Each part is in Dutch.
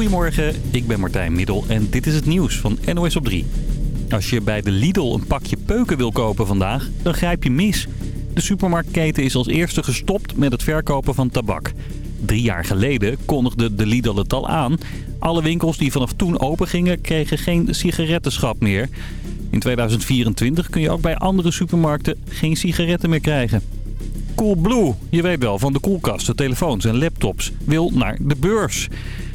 Goedemorgen, ik ben Martijn Middel en dit is het nieuws van NOS op 3. Als je bij de Lidl een pakje peuken wil kopen vandaag, dan grijp je mis. De supermarktketen is als eerste gestopt met het verkopen van tabak. Drie jaar geleden kondigde de Lidl het al aan. Alle winkels die vanaf toen open gingen kregen geen sigarettenschap meer. In 2024 kun je ook bij andere supermarkten geen sigaretten meer krijgen. Coolblue, je weet wel, van de koelkasten, telefoons en laptops, wil naar de beurs.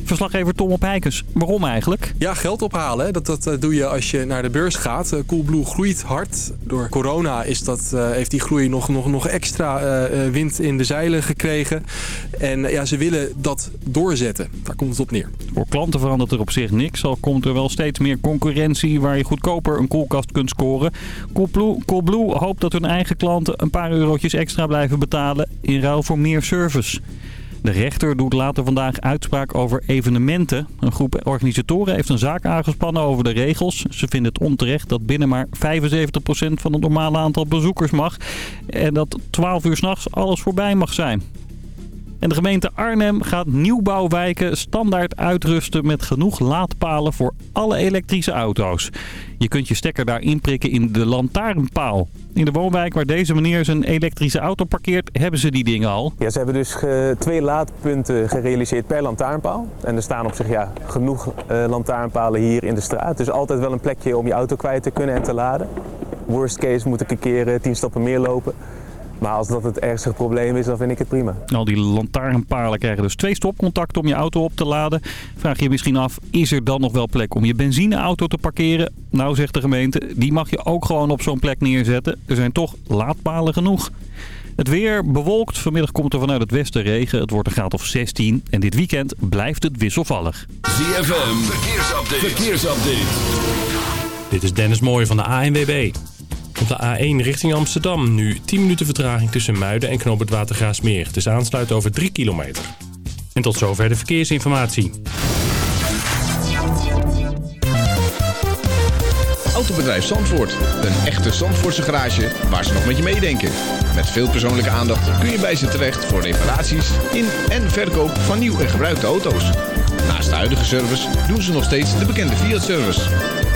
Verslaggever Tom op Heikens, waarom eigenlijk? Ja, geld ophalen. Dat, dat eh, doe je als je naar de beurs gaat. Uh, Coolblue groeit hard. Door corona is dat, uh, heeft die groei nog, nog, nog extra uh, wind in de zeilen gekregen. En ja, ze willen dat doorzetten. Daar komt het op neer. Voor klanten verandert er op zich niks. Al komt er wel steeds meer concurrentie waar je goedkoper een koelkast kunt scoren. Coolblue, Coolblue hoopt dat hun eigen klanten een paar eurotjes extra blijven betalen in ruil voor meer service. De rechter doet later vandaag uitspraak over evenementen. Een groep organisatoren heeft een zaak aangespannen over de regels. Ze vinden het onterecht dat binnen maar 75% van het normale aantal bezoekers mag. En dat 12 uur s'nachts alles voorbij mag zijn. En de gemeente Arnhem gaat nieuwbouwwijken standaard uitrusten met genoeg laadpalen voor alle elektrische auto's. Je kunt je stekker daar inprikken in de lantaarnpaal. In de woonwijk waar deze meneer zijn elektrische auto parkeert, hebben ze die dingen al. Ja, ze hebben dus twee laadpunten gerealiseerd per lantaarnpaal. En er staan op zich ja, genoeg uh, lantaarnpalen hier in de straat. Dus altijd wel een plekje om je auto kwijt te kunnen en te laden. Worst case moet ik een keer uh, tien stappen meer lopen. Maar als dat het ergste probleem is, dan vind ik het prima. Al die lantaarnpalen krijgen dus twee stopcontacten om je auto op te laden. Vraag je je misschien af, is er dan nog wel plek om je benzineauto te parkeren? Nou, zegt de gemeente, die mag je ook gewoon op zo'n plek neerzetten. Er zijn toch laadpalen genoeg. Het weer bewolkt. Vanmiddag komt er vanuit het westen regen. Het wordt een graad of 16. En dit weekend blijft het wisselvallig. ZFM, verkeersupdate. verkeersupdate. Dit is Dennis Mooij van de ANWB. Op de A1 richting Amsterdam nu 10 minuten vertraging tussen Muiden en Knoop het Watergraasmeer. Het is aansluiten over 3 kilometer. En tot zover de verkeersinformatie. Autobedrijf Zandvoort. Een echte Zandvoortse garage waar ze nog met je meedenken. Met veel persoonlijke aandacht kun je bij ze terecht voor reparaties in en verkoop van nieuw en gebruikte auto's. Naast de huidige service doen ze nog steeds de bekende Fiat-service.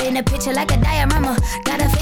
In the picture like a diorama. Gotta face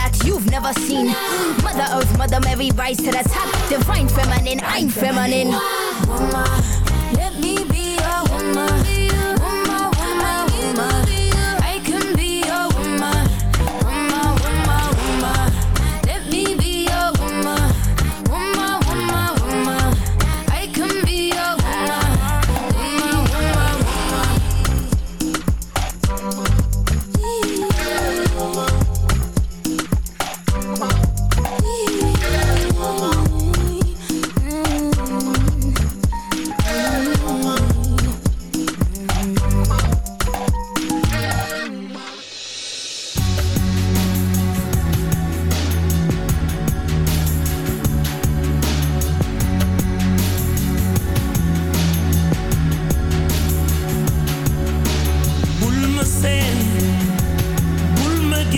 you've never seen. Mother Earth, Mother Mary, rise to the top. Divine feminine, I'm feminine.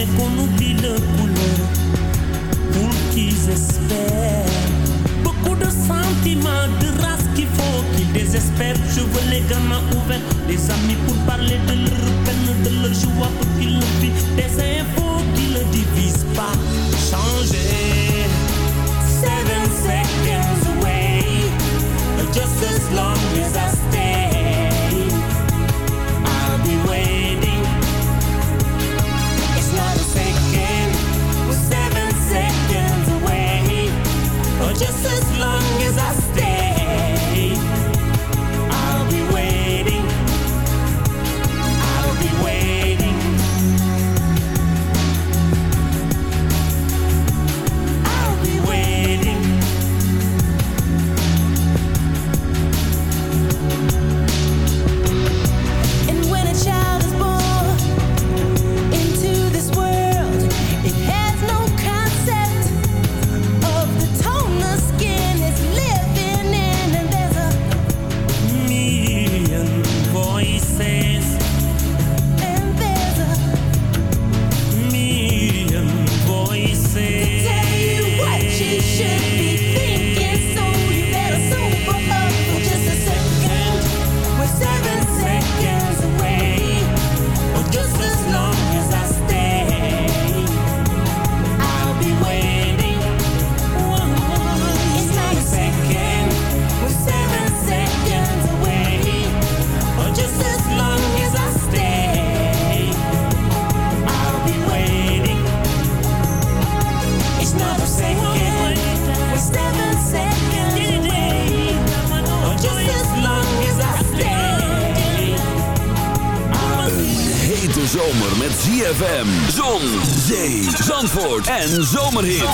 J'aimerais qu'on oublie le couleur pour qu'ils espèrent. Beaucoup de sentiments, de race qu'il faut qu'ils désespèrent. Je veux les gamins ouverts, des amis pour parler de leur peine, de leur joie pour qu'ils le vivent. Des infos qui ne divisent pas. Changer. En zomerhits.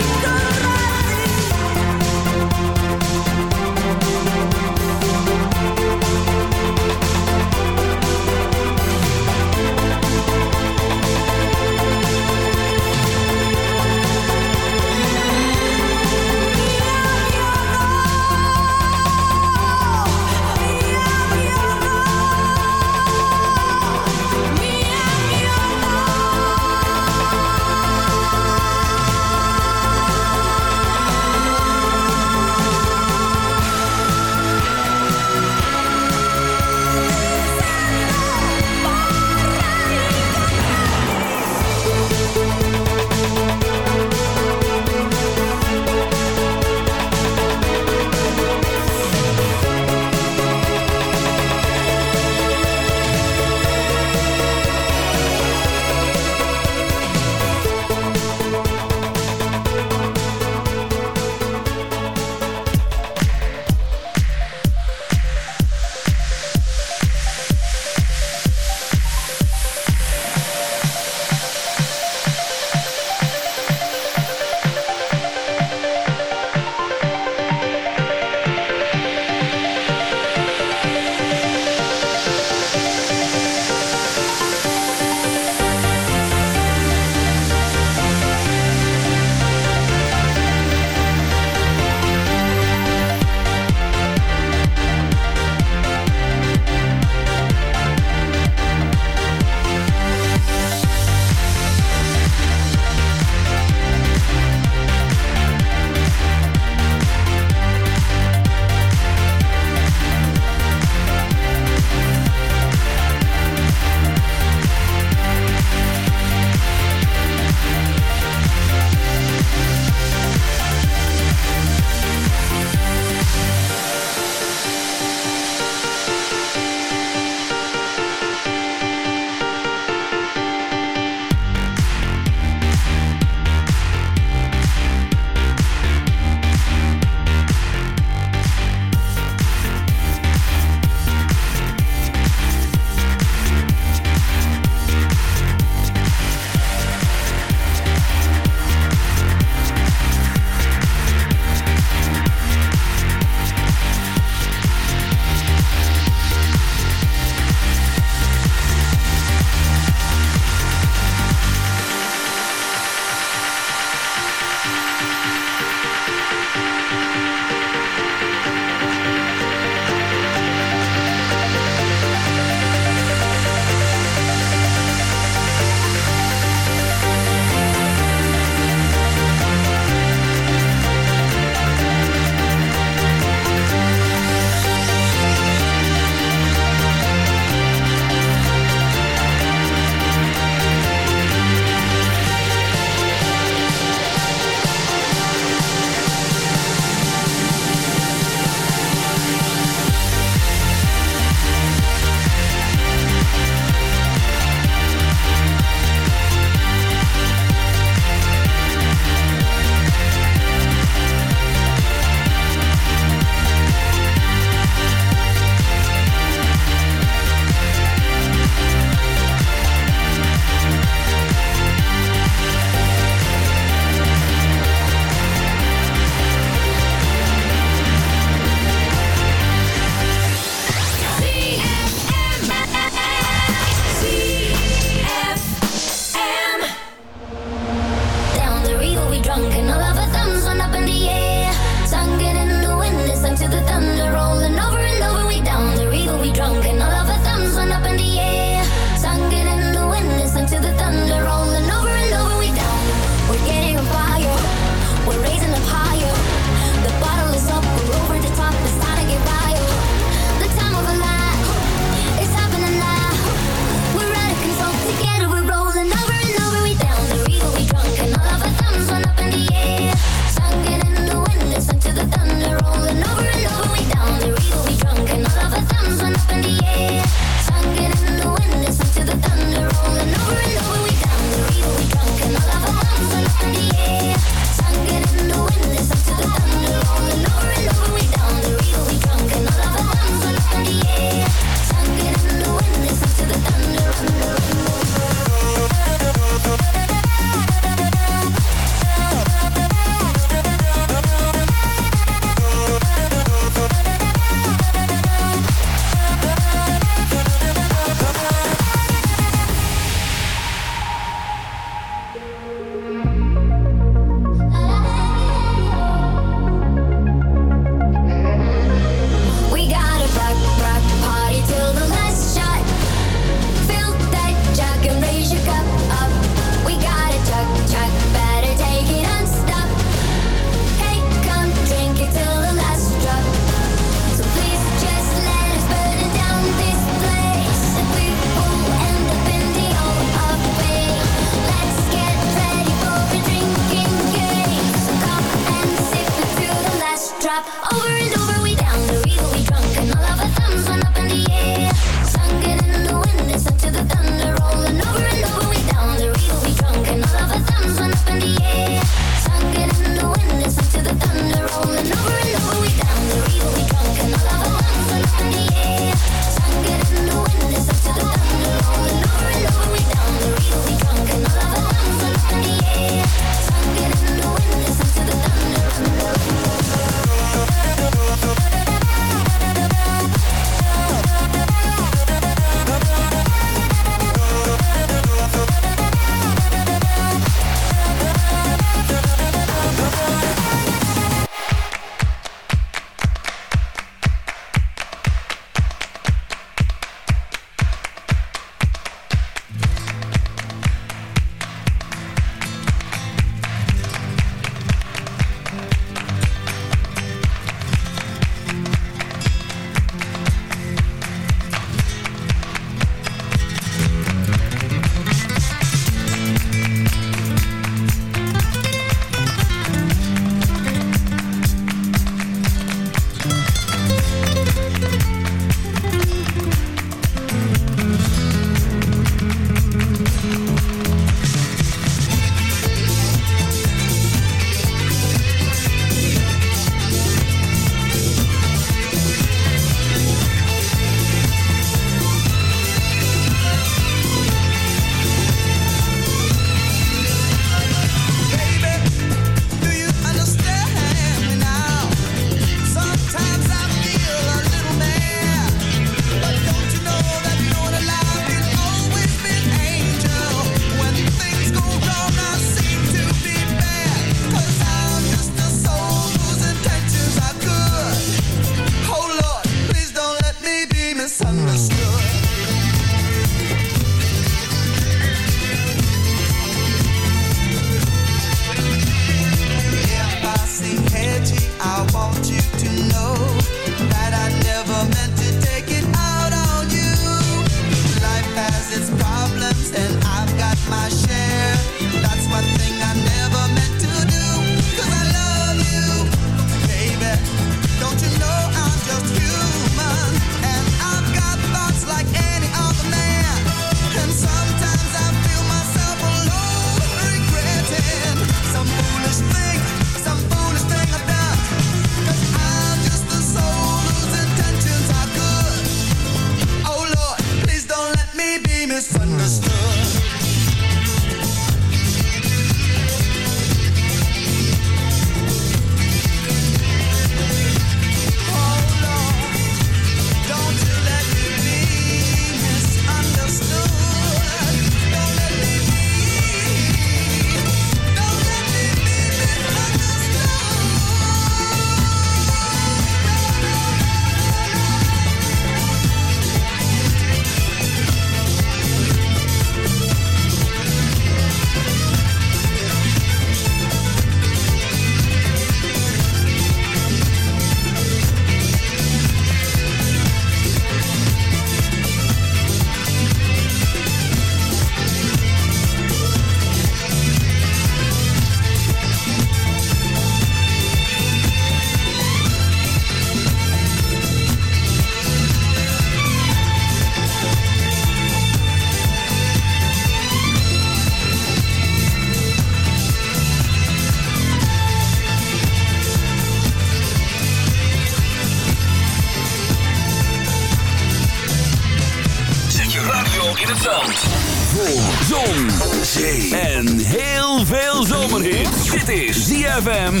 ZFM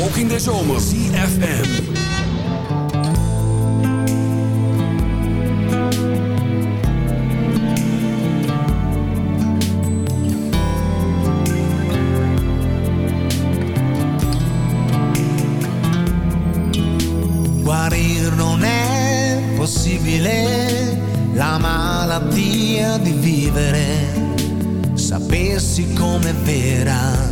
Ook in de zomer. CFM. Guarir non è possibile la malattia di vivere. Sapessi com'è vera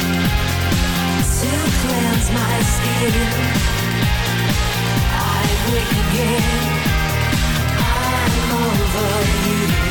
I'm over you.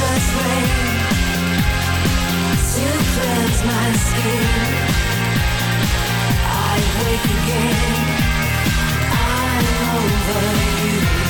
such to cleanse my skin. I wake again. I'm over you.